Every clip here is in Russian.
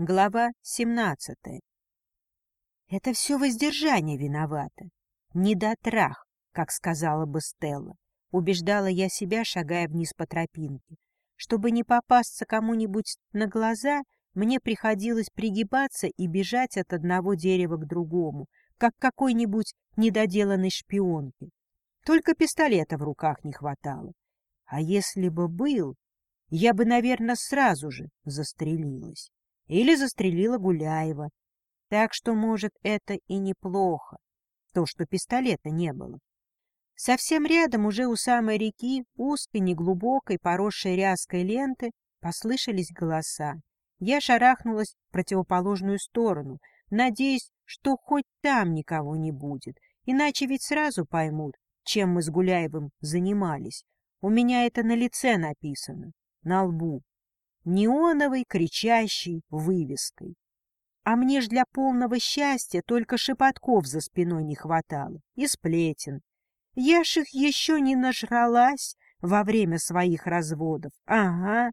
Глава 17. Это все воздержание виновато. Недотрах, как сказала бы Стелла. Убеждала я себя, шагая вниз по тропинке. Чтобы не попасться кому-нибудь на глаза, мне приходилось пригибаться и бежать от одного дерева к другому, как какой-нибудь недоделанной шпионке. Только пистолета в руках не хватало. А если бы был, я бы, наверное, сразу же застрелилась. Или застрелила Гуляева. Так что, может, это и неплохо, то, что пистолета не было. Совсем рядом, уже у самой реки, узкой, неглубокой, поросшей ряской ленты, послышались голоса. Я шарахнулась в противоположную сторону, надеясь, что хоть там никого не будет, иначе ведь сразу поймут, чем мы с Гуляевым занимались. У меня это на лице написано, на лбу неоновой кричащей вывеской. А мне ж для полного счастья только шепотков за спиной не хватало и сплетен. Я ж их еще не нажралась во время своих разводов. Ага.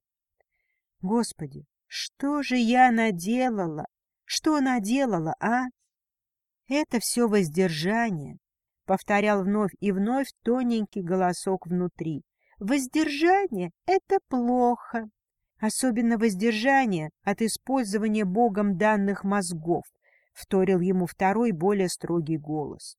Господи, что же я наделала? Что наделала, а? Это все воздержание, — повторял вновь и вновь тоненький голосок внутри. Воздержание — это плохо особенно воздержание от использования Богом данных мозгов, — вторил ему второй, более строгий голос.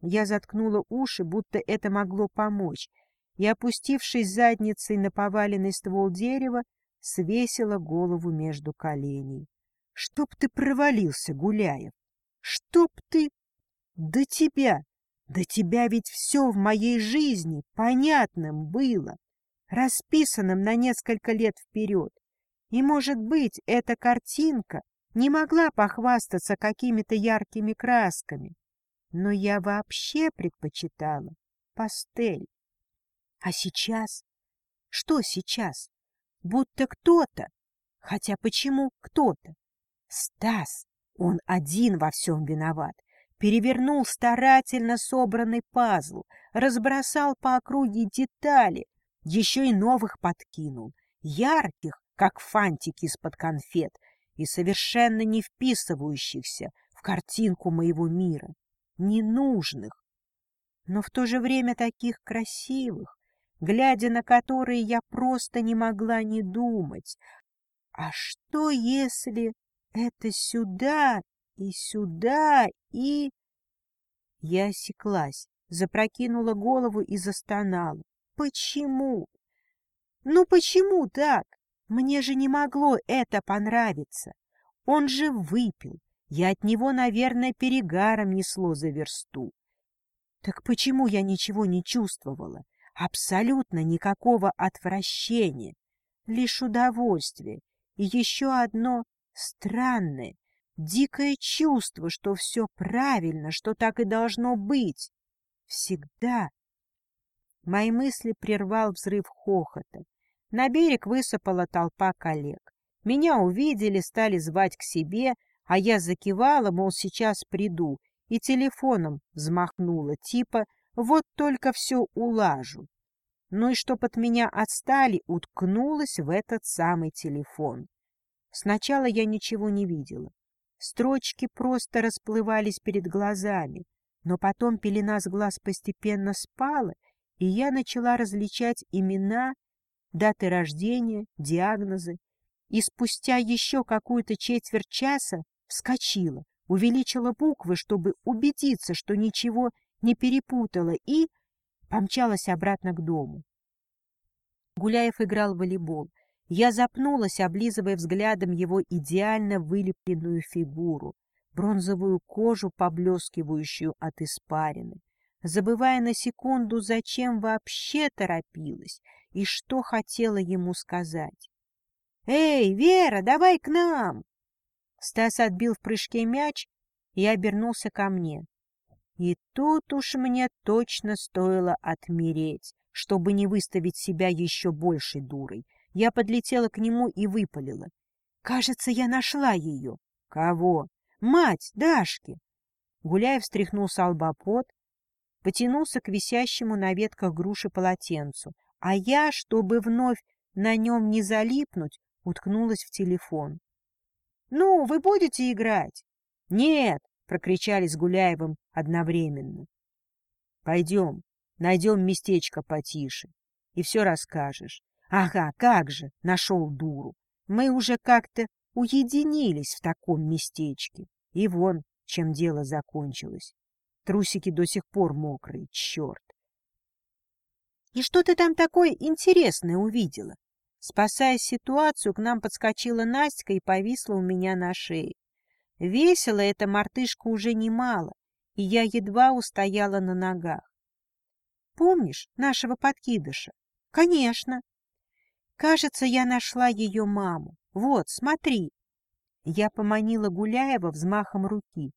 Я заткнула уши, будто это могло помочь, и, опустившись задницей на поваленный ствол дерева, свесила голову между коленей. — Чтоб ты провалился, Гуляев! Чтоб ты... До тебя! До тебя ведь все в моей жизни понятным было! Расписанным на несколько лет вперед. И, может быть, эта картинка не могла похвастаться какими-то яркими красками, но я вообще предпочитала пастель. А сейчас? Что сейчас? Будто кто-то. Хотя почему кто-то? Стас, он один во всем виноват. Перевернул старательно собранный пазл, разбросал по округе детали, еще и новых подкинул, ярких, как фантики из-под конфет, и совершенно не вписывающихся в картинку моего мира, ненужных, но в то же время таких красивых, глядя на которые я просто не могла не думать. А что, если это сюда и сюда и... Я осеклась, запрокинула голову и застонала. Почему? Ну почему так? Мне же не могло это понравиться. Он же выпил. Я от него, наверное, перегаром несло за версту. Так почему я ничего не чувствовала? Абсолютно никакого отвращения. Лишь удовольствие. И еще одно странное, дикое чувство, что все правильно, что так и должно быть. Всегда Мои мысли прервал взрыв хохота. На берег высыпала толпа коллег. Меня увидели, стали звать к себе, а я закивала, мол, сейчас приду, и телефоном взмахнула, типа «вот только все улажу». Ну и чтоб от меня отстали, уткнулась в этот самый телефон. Сначала я ничего не видела. Строчки просто расплывались перед глазами, но потом пелена с глаз постепенно спала, и я начала различать имена, даты рождения, диагнозы, и спустя еще какую-то четверть часа вскочила, увеличила буквы, чтобы убедиться, что ничего не перепутала, и помчалась обратно к дому. Гуляев играл в волейбол. Я запнулась, облизывая взглядом его идеально вылепленную фигуру, бронзовую кожу, поблескивающую от испарины забывая на секунду, зачем вообще торопилась и что хотела ему сказать. «Эй, Вера, давай к нам!» Стас отбил в прыжке мяч и обернулся ко мне. И тут уж мне точно стоило отмереть, чтобы не выставить себя еще большей дурой. Я подлетела к нему и выпалила. «Кажется, я нашла ее». «Кого?» «Мать Дашки!» Гуляев встряхнул с лба пот, потянулся к висящему на ветках груши полотенцу, а я, чтобы вновь на нем не залипнуть, уткнулась в телефон. Ну, вы будете играть? Нет, прокричали с Гуляевым одновременно. Пойдем, найдем местечко потише, и все расскажешь. Ага, как же, нашел дуру. Мы уже как-то уединились в таком местечке. И вон, чем дело закончилось. Трусики до сих пор мокрые, черт. И что ты там такое интересное увидела? Спасая ситуацию, к нам подскочила Настя и повисла у меня на шее. Весело эта мартышка уже немало, и я едва устояла на ногах. Помнишь нашего подкидыша? Конечно. Кажется, я нашла ее маму. Вот, смотри. Я поманила Гуляева взмахом руки.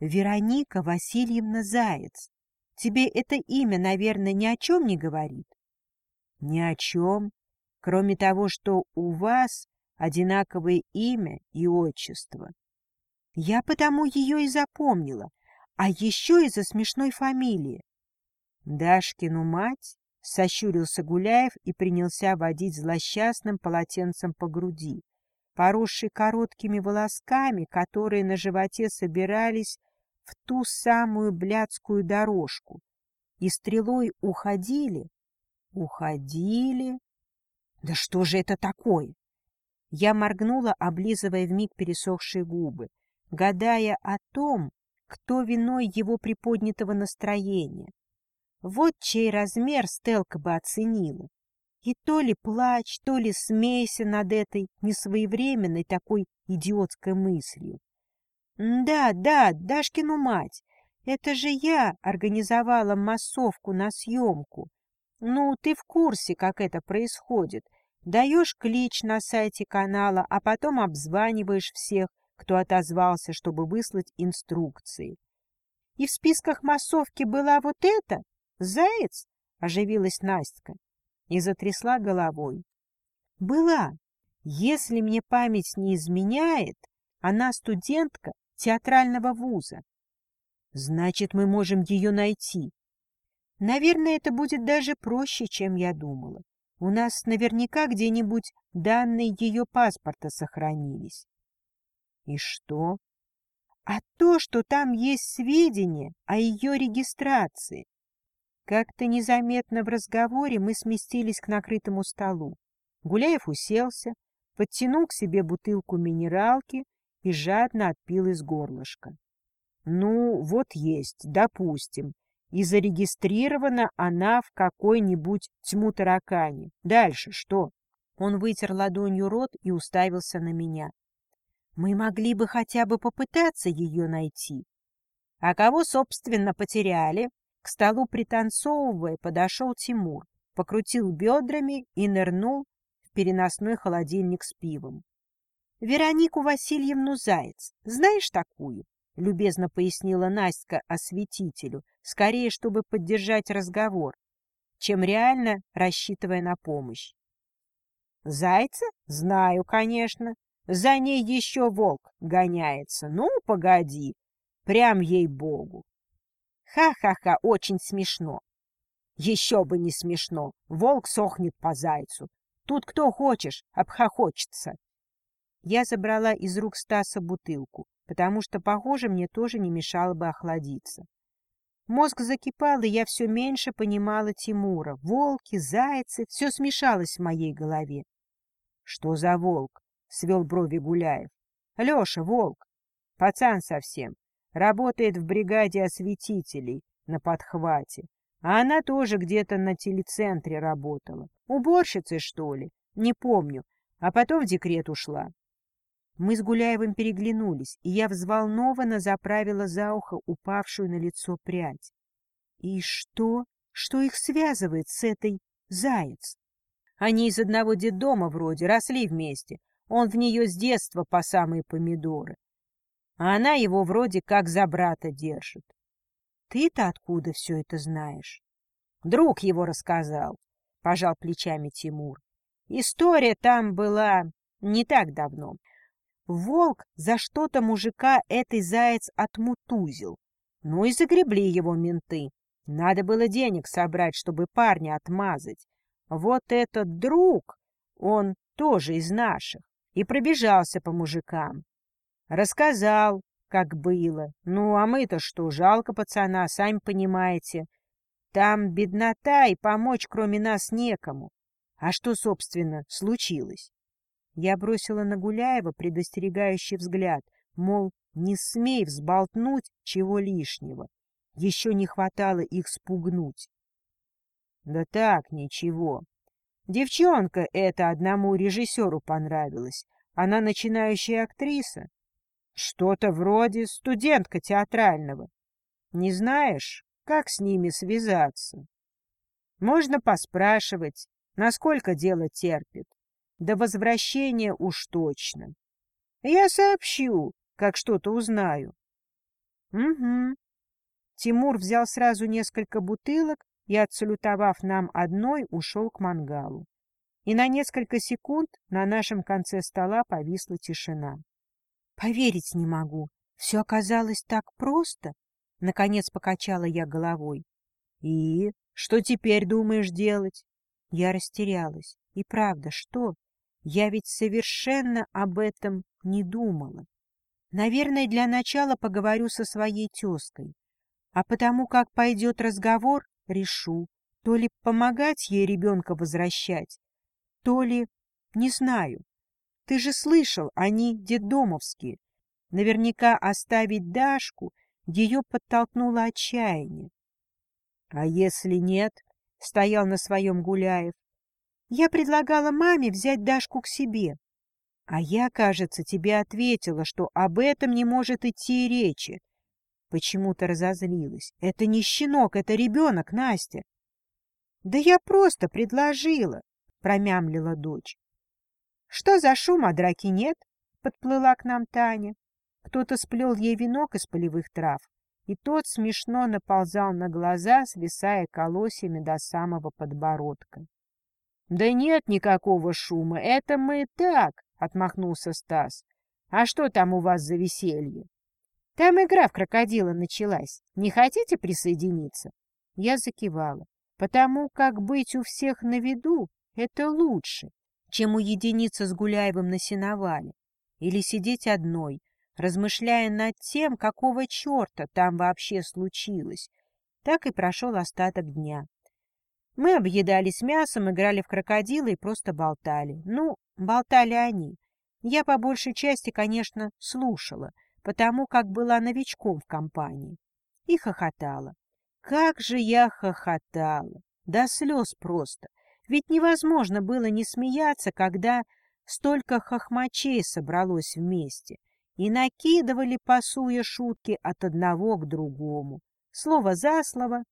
Вероника Васильевна Заяц. Тебе это имя, наверное, ни о чем не говорит? Ни о чем, кроме того, что у вас одинаковое имя и отчество. Я потому ее и запомнила, а еще из-за смешной фамилии. Дашкину мать сощурился Гуляев и принялся водить злосчастным полотенцем по груди, поросшей короткими волосками, которые на животе собирались в ту самую блядскую дорожку и стрелой уходили, уходили. Да что же это такое? Я моргнула, облизывая вмиг пересохшие губы гадая о том, кто виной его приподнятого настроения. Вот чей размер Стелка бы оценила. И то ли плач, то ли смейся над этой несвоевременной такой идиотской мыслью. Да, да, Дашкину мать, это же я организовала массовку на съемку. Ну, ты в курсе, как это происходит. Даешь клич на сайте канала, а потом обзваниваешь всех, кто отозвался, чтобы выслать инструкции. — И в списках массовки была вот эта? Заяц? — оживилась Настя и затрясла головой. — Была. Если мне память не изменяет, она студентка театрального вуза. Значит, мы можем ее найти. Наверное, это будет даже проще, чем я думала. У нас наверняка где-нибудь данные ее паспорта сохранились. И что? А то, что там есть сведения о ее регистрации. Как-то незаметно в разговоре мы сместились к накрытому столу. Гуляев уселся, подтянул к себе бутылку минералки и жадно отпил из горлышка. Ну, вот есть, допустим, и зарегистрирована она в какой-нибудь тьму таракане. Дальше что? Он вытер ладонью рот и уставился на меня. Мы могли бы хотя бы попытаться ее найти. А кого, собственно, потеряли? К столу пританцовывая подошел Тимур, покрутил бедрами и нырнул в переносной холодильник с пивом. — Веронику Васильевну Заяц, знаешь такую? — любезно пояснила Настя осветителю, скорее, чтобы поддержать разговор, чем реально рассчитывая на помощь. — Зайца? Знаю, конечно. За ней еще волк гоняется. Ну, погоди, прям ей-богу. Ха-ха-ха, очень смешно. Еще бы не смешно. Волк сохнет по зайцу. Тут кто хочешь, обхохочется. Я забрала из рук Стаса бутылку, потому что, похоже, мне тоже не мешало бы охладиться. Мозг закипал, и я все меньше понимала Тимура. Волки, зайцы — все смешалось в моей голове. Что за волк? свел брови Гуляев. Леша, волк, пацан совсем, работает в бригаде осветителей на подхвате. А она тоже где-то на телецентре работала. Уборщицей, что ли? Не помню. А потом в декрет ушла. Мы с Гуляевым переглянулись, и я взволнованно заправила за ухо упавшую на лицо прядь. И что? Что их связывает с этой заяц? Они из одного детдома вроде росли вместе, он в нее с детства по самые помидоры. А она его вроде как за брата держит. Ты-то откуда все это знаешь? Друг его рассказал, — пожал плечами Тимур. История там была не так давно. Волк за что-то мужика этой заяц отмутузил. Ну и загребли его менты. Надо было денег собрать, чтобы парня отмазать. Вот этот друг, он тоже из наших и пробежался по мужикам. Рассказал, как было. Ну, а мы-то что, жалко пацана, сами понимаете. Там беднота, и помочь кроме нас некому. А что, собственно, случилось? Я бросила на Гуляева предостерегающий взгляд, мол, не смей взболтнуть чего лишнего. Еще не хватало их спугнуть. Да так, ничего. Девчонка эта одному режиссеру понравилась. Она начинающая актриса. Что-то вроде студентка театрального. Не знаешь, как с ними связаться? Можно поспрашивать, насколько дело терпит. До возвращения уж точно. Я сообщу, как что-то узнаю. Угу. Тимур взял сразу несколько бутылок и, отсалютовав нам одной, ушел к мангалу. И на несколько секунд на нашем конце стола повисла тишина. Поверить не могу. Все оказалось так просто. Наконец покачала я головой. И что теперь думаешь делать? Я растерялась. И правда, что? Я ведь совершенно об этом не думала. Наверное, для начала поговорю со своей тезкой. А потому как пойдет разговор, решу, то ли помогать ей ребенка возвращать, то ли... Не знаю. Ты же слышал, они детдомовские. Наверняка оставить Дашку ее подтолкнуло отчаяние. — А если нет? — стоял на своем Гуляев. — Я предлагала маме взять Дашку к себе. А я, кажется, тебе ответила, что об этом не может идти и речи. Почему-то разозлилась. Это не щенок, это ребенок, Настя. — Да я просто предложила, — промямлила дочь. Что за шум, а драки нет? Подплыла к нам Таня. Кто-то сплел ей венок из полевых трав, и тот смешно наползал на глаза, свисая колосьями до самого подбородка. — Да нет никакого шума, это мы так, — отмахнулся Стас. — А что там у вас за веселье? — Там игра в крокодила началась. Не хотите присоединиться? Я закивала, потому как быть у всех на виду — это лучше чем уединиться с Гуляевым на сеновале или сидеть одной, размышляя над тем, какого черта там вообще случилось. Так и прошел остаток дня. Мы объедались мясом, играли в крокодила и просто болтали. Ну, болтали они. Я по большей части, конечно, слушала, потому как была новичком в компании. И хохотала. Как же я хохотала! До слез просто. Ведь невозможно было не смеяться, когда столько хохмачей собралось вместе и накидывали, пасуя шутки от одного к другому. Слово за слово,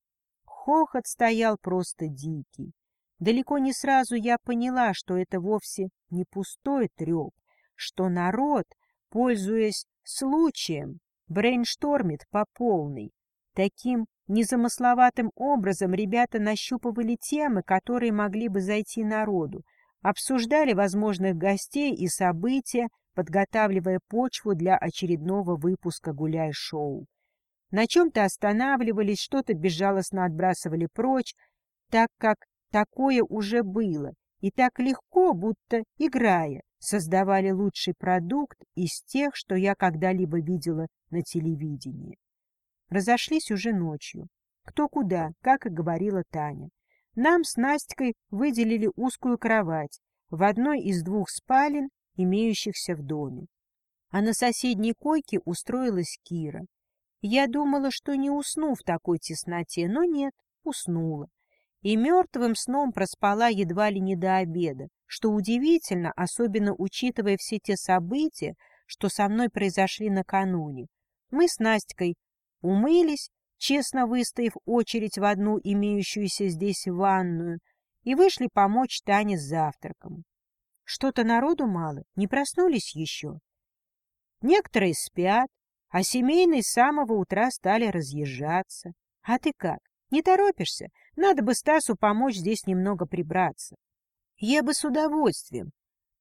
хохот стоял просто дикий. Далеко не сразу я поняла, что это вовсе не пустой треп, что народ, пользуясь случаем, брейнштормит по полной. Таким Незамысловатым образом ребята нащупывали темы, которые могли бы зайти народу, обсуждали возможных гостей и события, подготавливая почву для очередного выпуска «Гуляй-шоу». На чем-то останавливались, что-то безжалостно отбрасывали прочь, так как такое уже было, и так легко, будто играя, создавали лучший продукт из тех, что я когда-либо видела на телевидении. Разошлись уже ночью. Кто куда, как и говорила Таня. Нам с Настикой выделили узкую кровать в одной из двух спален, имеющихся в доме. А на соседней койке устроилась Кира. Я думала, что не усну в такой тесноте, но нет, уснула. И мертвым сном проспала едва ли не до обеда, что удивительно, особенно учитывая все те события, что со мной произошли накануне. Мы с Настикой умылись, честно выстояв очередь в одну имеющуюся здесь ванную, и вышли помочь Тане с завтраком. Что-то народу мало, не проснулись еще. Некоторые спят, а семейные с самого утра стали разъезжаться. А ты как? Не торопишься? Надо бы Стасу помочь здесь немного прибраться. Я бы с удовольствием.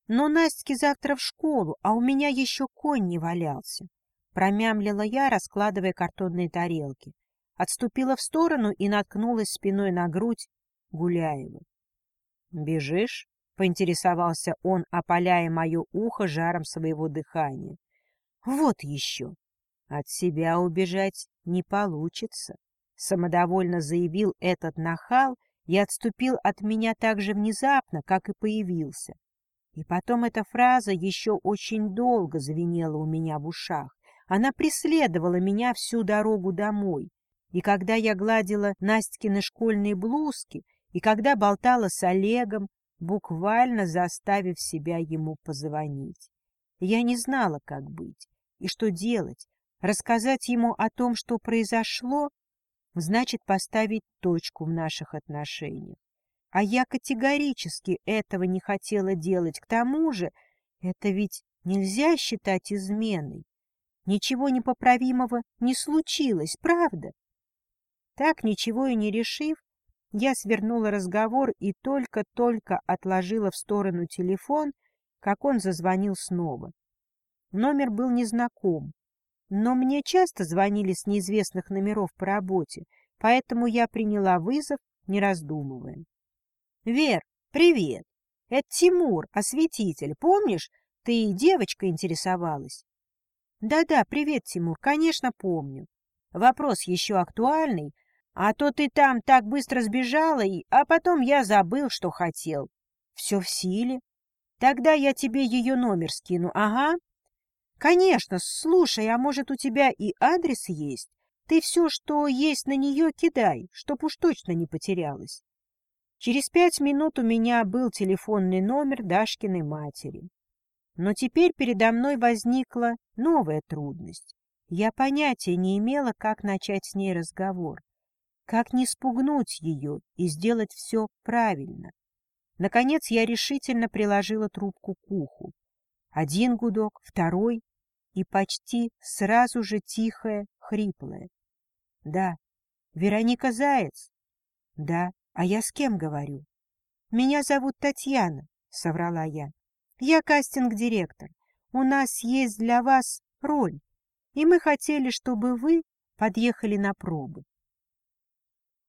Но Настя завтра в школу, а у меня еще конь не валялся. Промямлила я, раскладывая картонные тарелки. Отступила в сторону и наткнулась спиной на грудь Гуляева. «Бежишь?» — поинтересовался он, опаляя мое ухо жаром своего дыхания. Вот еще. От себя убежать не получится, самодовольно заявил этот нахал и отступил от меня так же внезапно, как и появился. И потом эта фраза еще очень долго звенела у меня в ушах. Она преследовала меня всю дорогу домой. И когда я гладила Настькины школьные блузки, и когда болтала с Олегом, буквально заставив себя ему позвонить. Я не знала, как быть и что делать. Рассказать ему о том, что произошло, значит поставить точку в наших отношениях. А я категорически этого не хотела делать. К тому же это ведь нельзя считать изменой. Ничего непоправимого не случилось, правда? Так, ничего и не решив, я свернула разговор и только-только отложила в сторону телефон, как он зазвонил снова. Номер был незнаком, но мне часто звонили с неизвестных номеров по работе, поэтому я приняла вызов, не раздумывая. — Вер, привет! Это Тимур, осветитель. Помнишь, ты девочка интересовалась? Да — Да-да, привет, Тимур, конечно, помню. Вопрос еще актуальный, а то ты там так быстро сбежала, и... а потом я забыл, что хотел. Все в силе. Тогда я тебе ее номер скину, ага. Конечно, слушай, а может у тебя и адрес есть? Ты все, что есть на нее, кидай, чтоб уж точно не потерялась. Через пять минут у меня был телефонный номер Дашкиной матери. Но теперь передо мной возникла новая трудность. Я понятия не имела, как начать с ней разговор, как не спугнуть ее и сделать все правильно. Наконец я решительно приложила трубку к уху. Один гудок, второй и почти сразу же тихое, хриплое. — Да. Вероника Заяц? — Да. А я с кем говорю? — Меня зовут Татьяна, — соврала я. — Я кастинг-директор. У нас есть для вас роль, и мы хотели, чтобы вы подъехали на пробы.